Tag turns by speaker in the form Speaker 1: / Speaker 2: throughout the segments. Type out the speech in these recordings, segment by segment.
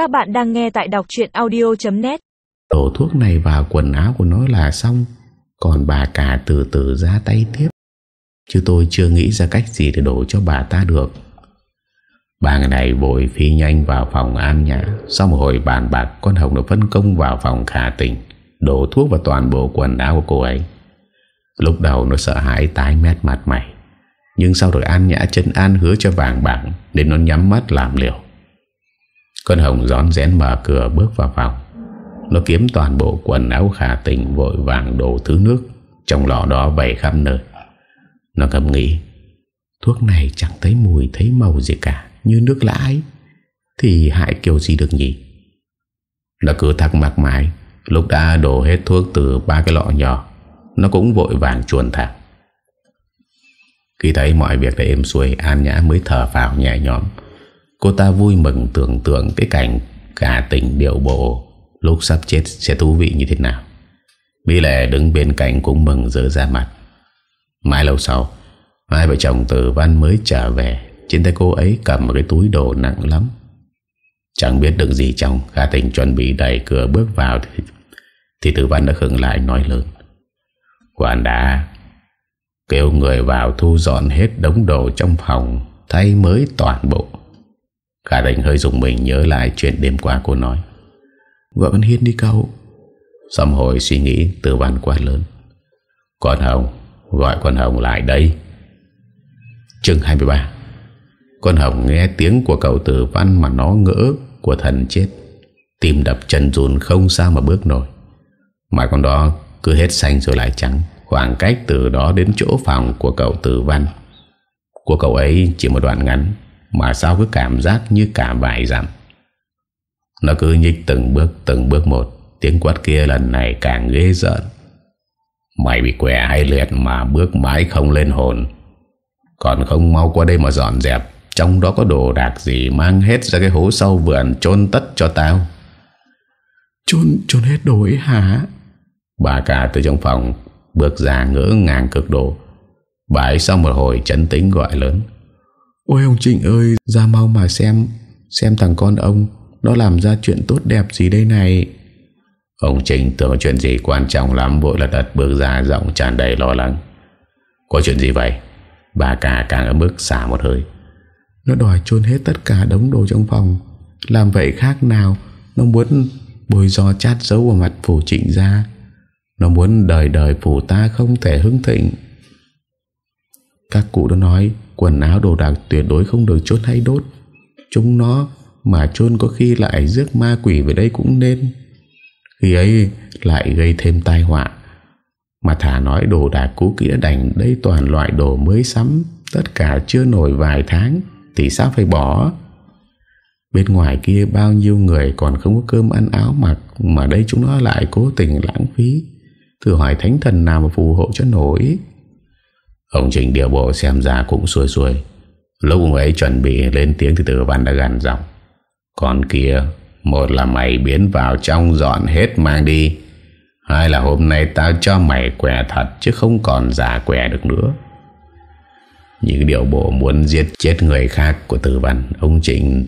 Speaker 1: Các bạn đang nghe tại đọc chuyện audio.net
Speaker 2: Đổ thuốc này vào quần áo của nó là xong. Còn bà cả từ từ ra tay tiếp. Chứ tôi chưa nghĩ ra cách gì để đổ cho bà ta được. Ba người này vội phi nhanh vào phòng an nhã. Sau một hồi bàn bạc, Con Hồng được phân công vào phòng khả tình, Đổ thuốc vào toàn bộ quần áo của cô ấy. Lúc đầu nó sợ hãi tái mét mặt mày, Nhưng sau rồi an nhã chân an hứa cho vàng bạc Để nó nhắm mắt làm liều. Con Hồng gión rén mở cửa bước vào phòng. Nó kiếm toàn bộ quần áo khả tình, Vội vàng đổ thứ nước, Trong lọ đó vẩy khắp nơi. Nó cầm nghĩ, Thuốc này chẳng thấy mùi thấy màu gì cả, Như nước lã ấy, Thì hại kiểu gì được nhỉ? Nó cứ thắc mắc mãi, Lúc đã đổ hết thuốc từ ba cái lọ nhỏ, Nó cũng vội vàng chuồn thẳng Khi thấy mọi việc đã êm xuôi, An Nhã mới thở vào nhẹ nhõm. Cô ta vui mừng tưởng tượng Cái cảnh cả tỉnh điệu bộ Lúc sắp chết sẽ thú vị như thế nào. Mỹ Lệ đứng bên cạnh cũng mừng rỡ ra mặt. Mãi lâu sau Hai vợ chồng tử văn mới trở về. Trên tay cô ấy cầm một cái túi đồ nặng lắm. Chẳng biết được gì trong Khả tình chuẩn bị đẩy cửa bước vào Thì, thì tử văn đã khừng lại nói lớn. Quản đã. Kêu người vào thu dọn hết đống đồ trong phòng Thay mới toàn bộ. Khả tình hơi dùng mình nhớ lại chuyện đêm qua cô nói. Gọi Văn Hiên đi cậu. Xong hồi suy nghĩ tử văn quá lớn. Con Hồng Gọi con Hồng lại đây. Chương 23 Con Hồng nghe tiếng của cậu tử văn mà nó ngỡ của thần chết. Tim đập chân run không sao mà bước nổi. Mà con đó cứ hết xanh rồi lại trắng. Khoảng cách từ đó đến chỗ phòng của cậu tử văn. Của cậu ấy chỉ một đoạn ngắn Mà sao cứ cảm giác như cả vài dặm? Nó cứ nhích từng bước từng bước một. Tiếng quát kia lần này càng ghê giận Mày bị quẻ hay liệt mà bước mãi không lên hồn. Còn không mau qua đây mà dọn dẹp. Trong đó có đồ đạc gì Mang hết ra cái hố sâu vườn chôn tất cho tao?
Speaker 3: Chôn chôn hết đồ ấy hả?
Speaker 2: Bà cả từ trong phòng Bước ra ngỡ ngàng cực độ. Bà ấy sau một hồi chấn tĩnh gọi lớn
Speaker 3: Ôi ông Trịnh ơi Ra mau mà xem Xem thằng con ông Nó làm ra chuyện tốt đẹp gì đây này?
Speaker 2: Ông Trinh tưởng chuyện gì quan trọng lắm Vội là đật bước ra giọng tràn đầy lo lắng. Có chuyện gì vậy? Bà cả càng ở mức xả một hơi.
Speaker 3: Nó đòi chôn hết tất cả đống đồ trong phòng. Làm vậy khác nào Nó muốn bồi dò chát dấu vào mặt phủ trịnh ra. Nó muốn đời đời phủ ta không thể hưng thịnh. Các cụ đã nói Quần áo đồ đạc tuyệt đối không được chốt hay đốt. Chúng nó mà chôn có khi lại rước ma quỷ về đây cũng nên. Khi ấy lại gây thêm tai họa. Mà thả nói đồ đạc cũ kỹ đã đành, Đây toàn loại đồ mới sắm, Tất cả chưa nổi vài tháng, Thì sao phải bỏ? Bên ngoài kia bao nhiêu người Còn không có cơm ăn áo mặc, Mà đây chúng nó lại cố tình lãng phí. Thử hỏi thánh thần nào mà phù hộ cho nổi.
Speaker 2: Ông Trình điều bộ xem ra cũng xuôi xuôi Lúc ông ấy chuẩn bị lên tiếng Thì tử văn đã gần giọng. Còn kia, một là mày biến vào trong dọn hết mang đi. Hai là hôm nay tao cho mày quẻ thật, Chứ không còn giả quẻ được nữa. Những điều bộ muốn giết chết người khác của tử văn, Ông Trịnh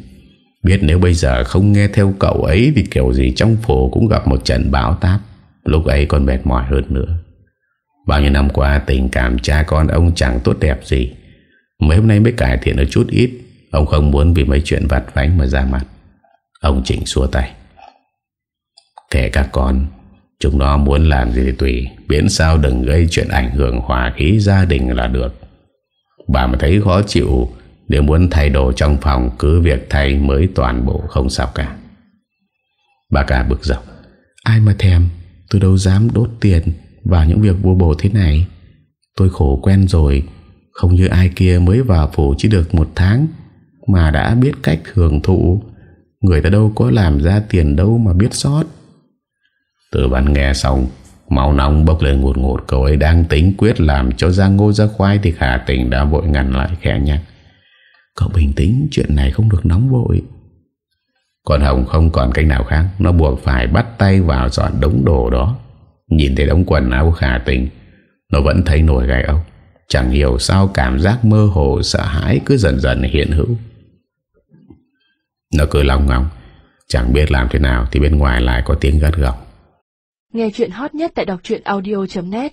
Speaker 2: biết nếu bây giờ không nghe theo cậu ấy Thì kiểu gì trong phố cũng gặp một trận bão táp. Lúc ấy còn mệt mỏi hơn nữa. Bao nhiêu năm qua, tình cảm cha con ông chẳng tốt đẹp gì. Mấy hôm nay mới cải thiện được chút ít. Ông không muốn vì mấy chuyện vặt vánh mà ra mặt. Ông Trịnh xua tay. Kể các con, Chúng nó muốn làm gì thì tùy. Miễn sao đừng gây chuyện ảnh hưởng hòa khí gia đình là được. Bà mà thấy khó chịu, Nếu muốn thay đồ trong phòng, Cứ việc thay mới toàn bộ không sao cả. Bà cả bực dọc.
Speaker 3: Ai mà thèm? Tôi đâu dám đốt tiền. Vào những việc vô bổ thế này. Tôi khổ quen rồi, Không như ai kia mới vào phủ chỉ được một tháng, Mà đã biết cách hưởng thụ. Người ta đâu có làm ra tiền đâu mà biết sót.
Speaker 2: Tử văn nghe xong Máu nóng bốc lên ngột ngột, Cậu ấy đang tính quyết làm cho ra ngô ra khoai Thì khả tình đã vội ngăn lại khẽ nhắc.
Speaker 3: Cậu bình tĩnh, Chuyện này không được nóng vội.
Speaker 2: Còn Hồng không còn cách nào khác, Nó buộc phải bắt tay vào dọn đống đồ đó. Nhìn thấy đống quần áo khả tình, Nó vẫn thấy nổi gai ốc. Chẳng hiểu sao cảm giác mơ hồ, Sợ hãi cứ dần dần hiện hữu. Nó cười lòng ngóng, Chẳng biết làm thế nào Thì bên ngoài lại có tiếng gắt gỏng.
Speaker 1: Nghe chuyện hot nhất tại đọc audio.net